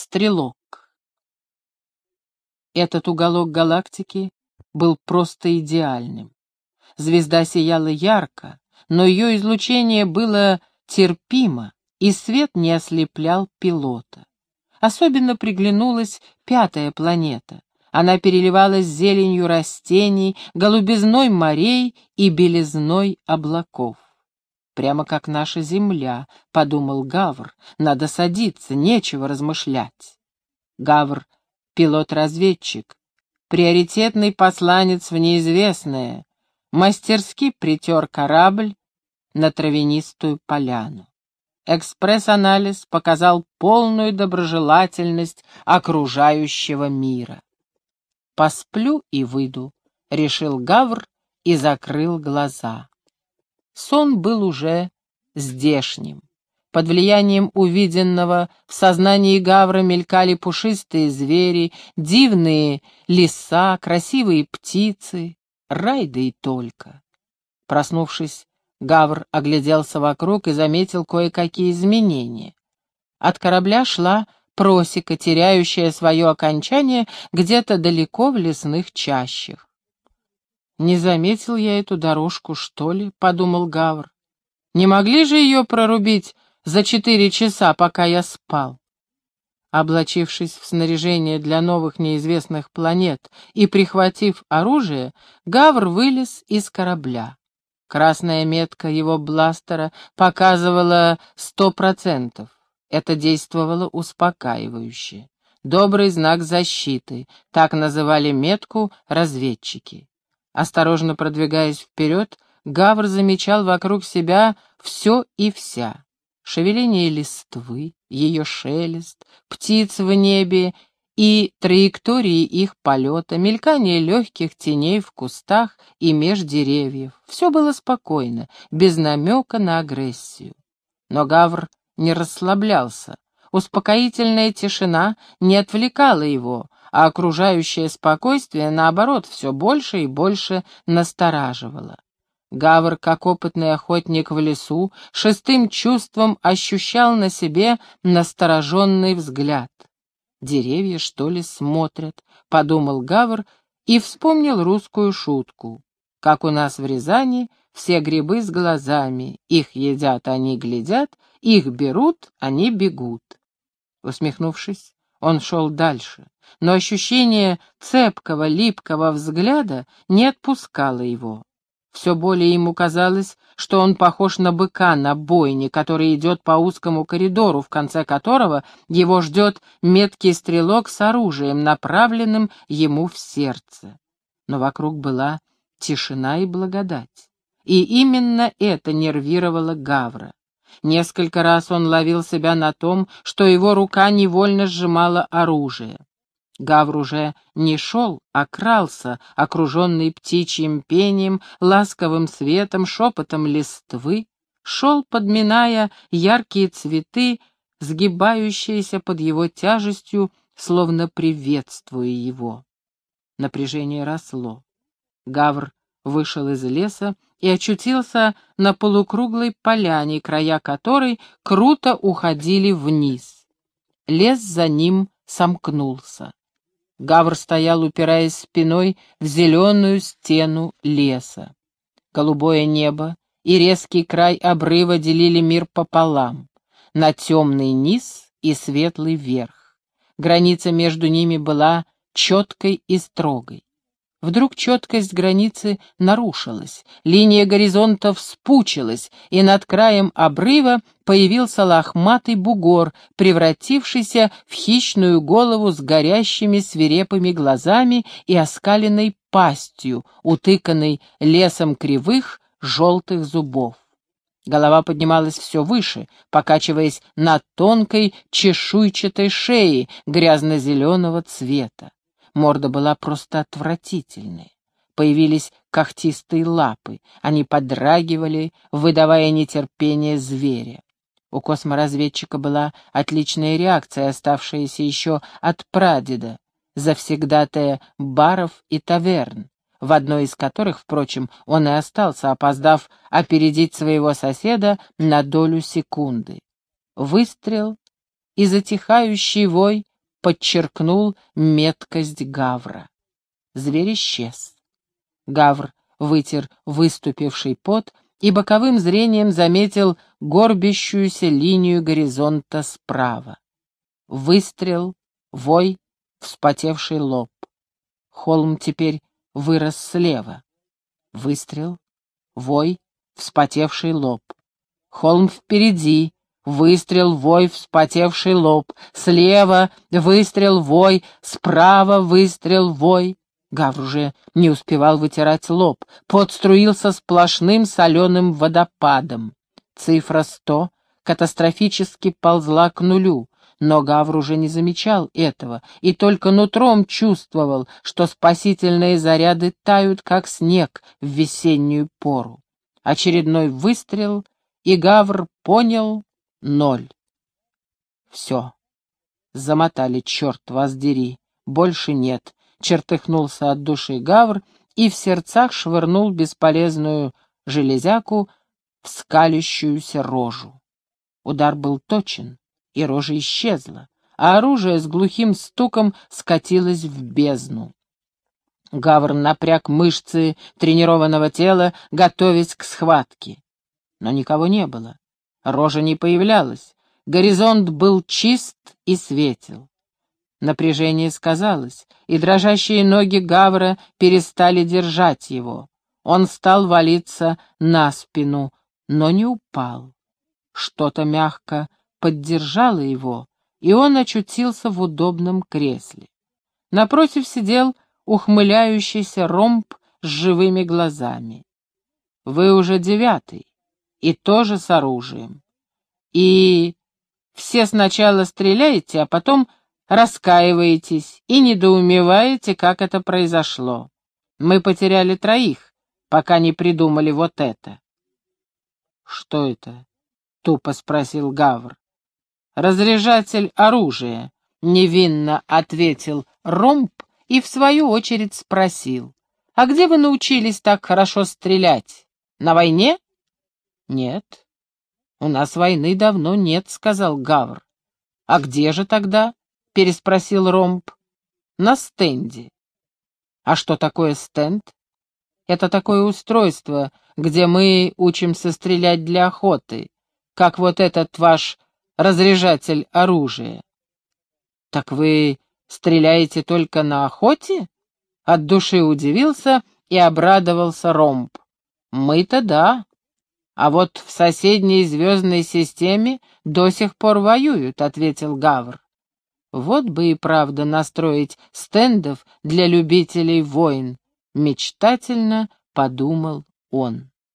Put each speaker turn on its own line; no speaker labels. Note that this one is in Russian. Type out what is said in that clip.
Стрелок. Этот уголок галактики был просто идеальным. Звезда сияла ярко, но ее излучение было терпимо, и свет не ослеплял пилота. Особенно приглянулась пятая планета. Она переливалась зеленью растений, голубизной морей и белизной облаков. «Прямо как наша Земля», — подумал Гавр, — «надо садиться, нечего размышлять». Гавр — пилот-разведчик, приоритетный посланец в неизвестное, мастерски притер корабль на травянистую поляну. Экспресс-анализ показал полную доброжелательность окружающего мира. «Посплю и выйду», — решил Гавр и закрыл глаза. Сон был уже здешним. Под влиянием увиденного в сознании Гавра мелькали пушистые звери, дивные леса, красивые птицы, рай да и только. Проснувшись, Гавр огляделся вокруг и заметил кое-какие изменения. От корабля шла просека, теряющая свое окончание где-то далеко в лесных чащах. «Не заметил я эту дорожку, что ли?» — подумал Гавр. «Не могли же ее прорубить за четыре часа, пока я спал?» Облачившись в снаряжение для новых неизвестных планет и прихватив оружие, Гавр вылез из корабля. Красная метка его бластера показывала сто процентов. Это действовало успокаивающе. Добрый знак защиты, так называли метку разведчики. Осторожно продвигаясь вперед, Гавр замечал вокруг себя все и вся. Шевеление листвы, ее шелест, птиц в небе и траектории их полета, мелькание легких теней в кустах и меж деревьев. Все было спокойно, без намека на агрессию. Но Гавр не расслаблялся. Успокоительная тишина не отвлекала его, а окружающее спокойствие, наоборот, все больше и больше настораживало. Гавр, как опытный охотник в лесу, шестым чувством ощущал на себе настороженный взгляд. «Деревья, что ли, смотрят?» — подумал Гавр и вспомнил русскую шутку. «Как у нас в Рязани, все грибы с глазами, их едят, они глядят, их берут, они бегут». Усмехнувшись, он шел дальше, но ощущение цепкого, липкого взгляда не отпускало его. Все более ему казалось, что он похож на быка на бойне, который идет по узкому коридору, в конце которого его ждет меткий стрелок с оружием, направленным ему в сердце. Но вокруг была тишина и благодать. И именно это нервировало Гавра. Несколько раз он ловил себя на том, что его рука невольно сжимала оружие. Гавр уже не шел, а крался, окруженный птичьим пением, ласковым светом, шепотом листвы, шел, подминая яркие цветы, сгибающиеся под его тяжестью, словно приветствуя его. Напряжение росло. Гавр вышел из леса и очутился на полукруглой поляне, края которой круто уходили вниз. Лес за ним сомкнулся. Гавр стоял, упираясь спиной в зеленую стену леса. Голубое небо и резкий край обрыва делили мир пополам, на темный низ и светлый верх. Граница между ними была четкой и строгой. Вдруг четкость границы нарушилась, линия горизонта вспучилась, и над краем обрыва появился лохматый бугор, превратившийся в хищную голову с горящими свирепыми глазами и оскаленной пастью, утыканной лесом кривых желтых зубов. Голова поднималась все выше, покачиваясь на тонкой чешуйчатой шее грязно-зеленого цвета. Морда была просто отвратительной. Появились когтистые лапы, они подрагивали, выдавая нетерпение зверя. У косморазведчика была отличная реакция, оставшаяся еще от прадеда, завсегдатая баров и таверн, в одной из которых, впрочем, он и остался, опоздав опередить своего соседа на долю секунды. Выстрел и затихающий вой подчеркнул меткость Гавра. Зверь исчез. Гавр вытер выступивший пот и боковым зрением заметил горбящуюся линию горизонта справа. Выстрел, вой, вспотевший лоб. Холм теперь вырос слева. Выстрел, вой, вспотевший лоб. Холм впереди, выстрел, вой, вспотевший лоб. Слева выстрел, вой, справа выстрел, вой. Гавр уже не успевал вытирать лоб. Пот струился сплошным соленым водопадом. Цифра сто катастрофически ползла к нулю. Но Гавр уже не замечал этого и только нутром чувствовал, что спасительные заряды тают, как снег в весеннюю пору. Очередной выстрел, и Гавр понял — ноль. Все. Замотали, черт вас дери. Больше нет. Чертыхнулся от души Гавр и в сердцах швырнул бесполезную железяку в скалящуюся рожу. Удар был точен, и рожа исчезла, а оружие с глухим стуком скатилось в бездну. Гавр напряг мышцы тренированного тела, готовясь к схватке. Но никого не было. Рожа не появлялась. Горизонт был чист и светел. Напряжение сказалось, и дрожащие ноги Гавра перестали держать его. Он стал валиться на спину, но не упал. Что-то мягко поддержало его, и он очутился в удобном кресле. Напротив сидел ухмыляющийся ромб с живыми глазами. «Вы уже девятый, и тоже с оружием. И все сначала стреляете, а потом раскаиваетесь и недоумеваете, как это произошло. Мы потеряли троих, пока не придумали вот это». «Что это?» — тупо спросил Гавр. «Разряжатель оружия», — невинно ответил Ромб и в свою очередь спросил. «А где вы научились так хорошо стрелять? На войне?» «Нет». «У нас войны давно нет», — сказал Гавр. «А где же тогда?» — переспросил Ромб. «На стенде». «А что такое стенд?» «Это такое устройство, где мы учимся стрелять для охоты, как вот этот ваш разряжатель оружия. Так вы стреляете только на охоте? От души удивился и обрадовался Ромб. Мы-то да. А вот в соседней звездной системе до сих пор воюют, ответил Гавр. Вот бы и правда настроить стендов для любителей войн, мечтательно подумал он.